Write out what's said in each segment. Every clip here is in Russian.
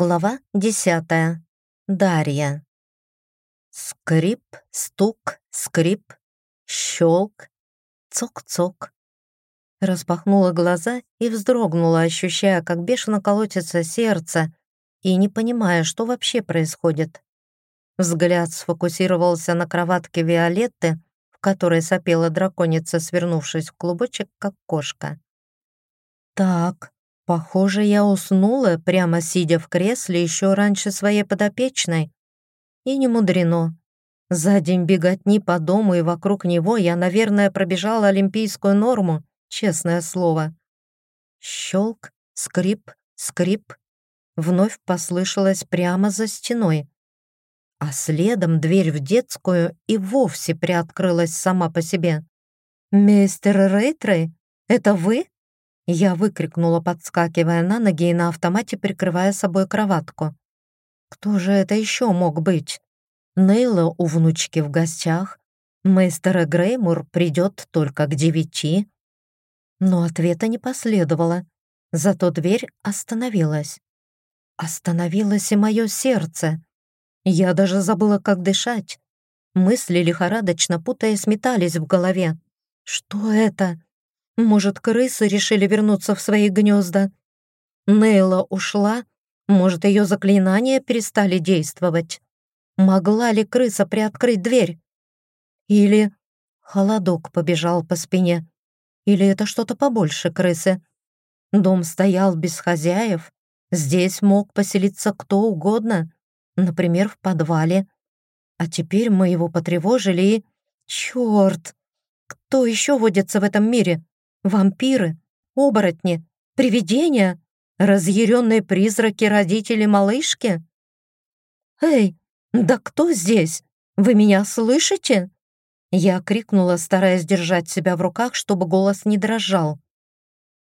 Глава десятая. Дарья. Скрип, стук, скрип, щелк, цок-цок. Распахнула глаза и вздрогнула, ощущая, как бешено колотится сердце и не понимая, что вообще происходит. Взгляд сфокусировался на кроватке Виолетты, в которой сопела драконица, свернувшись в клубочек, как кошка. «Так, Похоже, я уснула, прямо сидя в кресле еще раньше своей подопечной. И не мудрено. За день беготни по дому и вокруг него я, наверное, пробежала олимпийскую норму, честное слово. Щелк, скрип, скрип. Вновь послышалось прямо за стеной. А следом дверь в детскую и вовсе приоткрылась сама по себе. «Мистер Рейтрей, это вы?» Я выкрикнула, подскакивая на ноги и на автомате прикрывая собой кроватку. Кто же это еще мог быть? Нейла у внучки в гостях. Мейстер Греймур придет только к девяти. Но ответа не последовало. Зато дверь остановилась. Остановилось и мое сердце. Я даже забыла, как дышать. Мысли лихорадочно путаясь метались в голове. Что это? Может, крысы решили вернуться в свои гнезда? Нейла ушла? Может, ее заклинания перестали действовать? Могла ли крыса приоткрыть дверь? Или холодок побежал по спине? Или это что-то побольше крысы? Дом стоял без хозяев. Здесь мог поселиться кто угодно, например, в подвале. А теперь мы его потревожили и... Черт! Кто еще водится в этом мире? Вампиры, оборотни, привидения, разъяренные призраки родителей малышки? «Эй, да кто здесь? Вы меня слышите?» Я крикнула, стараясь держать себя в руках, чтобы голос не дрожал.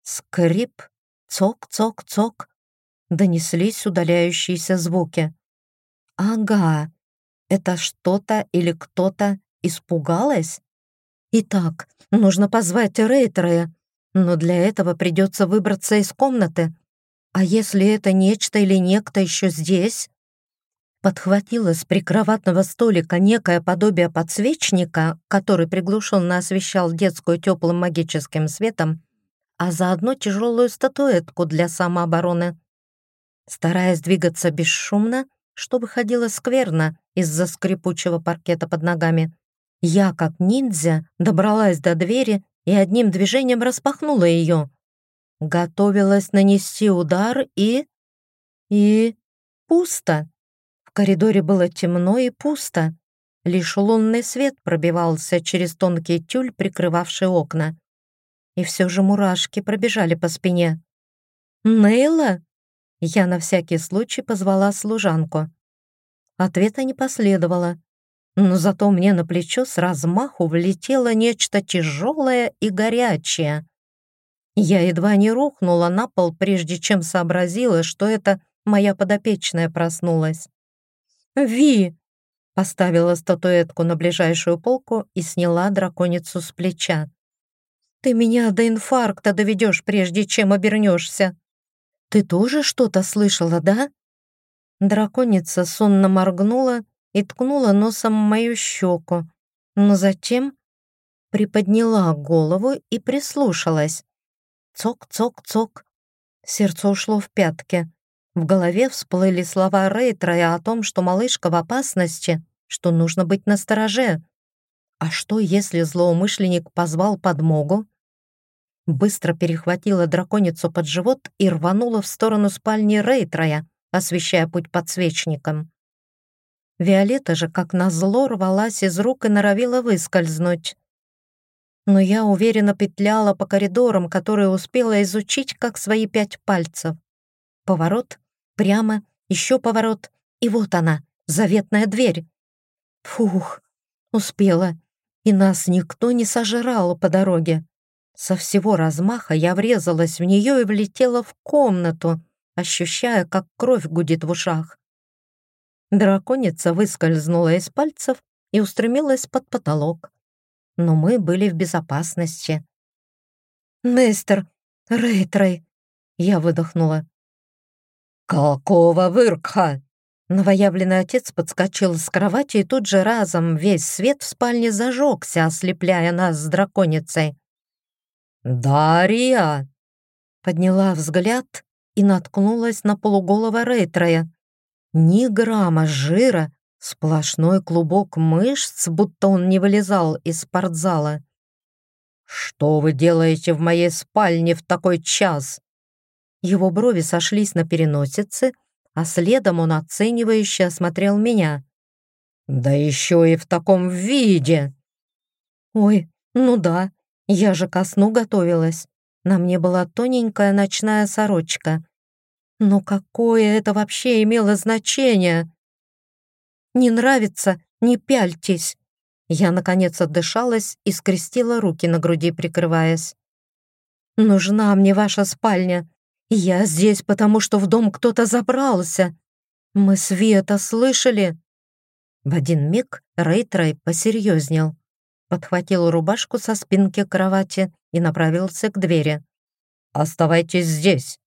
Скрип, цок-цок-цок, донеслись удаляющиеся звуки. «Ага, это что-то или кто-то испугалась?» Итак, нужно позвать Рейтера, но для этого придется выбраться из комнаты. А если это нечто или некто еще здесь? Подхватила с прикроватного столика некое подобие подсвечника, который приглушенно освещал детскую теплым магическим светом, а заодно тяжелую статуэтку для самообороны. Стараясь двигаться бесшумно, что выходило скверно из-за скрипучего паркета под ногами, я, как ниндзя, добралась до двери и одним движением распахнула ее. Готовилась нанести удар и... и... пусто. В коридоре было темно и пусто. Лишь лунный свет пробивался через тонкий тюль, прикрывавший окна. И все же мурашки пробежали по спине. «Нейла?» Я на всякий случай позвала служанку. Ответа не последовало но зато мне на плечо с размаху влетело нечто тяжелое и горячее. Я едва не рухнула на пол, прежде чем сообразила, что это моя подопечная проснулась. «Ви!» — поставила статуэтку на ближайшую полку и сняла драконицу с плеча. «Ты меня до инфаркта доведешь, прежде чем обернешься. Ты тоже что-то слышала, да?» Драконица сонно моргнула и ткнула носом мою щеку, но затем приподняла голову и прислушалась. Цок-цок-цок. Сердце ушло в пятки. В голове всплыли слова Рейтра о том, что малышка в опасности, что нужно быть настороже. А что, если злоумышленник позвал подмогу? Быстро перехватила драконицу под живот и рванула в сторону спальни Рейтрая, освещая путь подсвечником. Виолетта же, как назло, рвалась из рук и норовила выскользнуть. Но я уверенно петляла по коридорам, которые успела изучить как свои пять пальцев. Поворот, прямо, еще поворот, и вот она, заветная дверь. Фух, успела, и нас никто не сожрал по дороге. Со всего размаха я врезалась в нее и влетела в комнату, ощущая, как кровь гудит в ушах. Драконица выскользнула из пальцев и устремилась под потолок. Но мы были в безопасности. «Нестер! Рейтрей!» Я выдохнула. «Какого вырка?» Новоявленный отец подскочил с кровати и тут же разом весь свет в спальне зажегся, ослепляя нас с драконицей. «Дарья!» Подняла взгляд и наткнулась на полуголого Рейтроя. Ни грамма жира, сплошной клубок мышц, будто он не вылезал из спортзала. «Что вы делаете в моей спальне в такой час?» Его брови сошлись на переносице, а следом он оценивающе осмотрел меня. «Да еще и в таком виде!» «Ой, ну да, я же ко сну готовилась. На мне была тоненькая ночная сорочка. Но какое это вообще имело значение? Не нравится, не пяльтесь. Я, наконец, отдышалась и скрестила руки на груди, прикрываясь. «Нужна мне ваша спальня. Я здесь, потому что в дом кто-то забрался. Мы Света слышали?» В один миг Рейтрай посерьезнел подхватил рубашку со спинки кровати и направился к двери. «Оставайтесь здесь.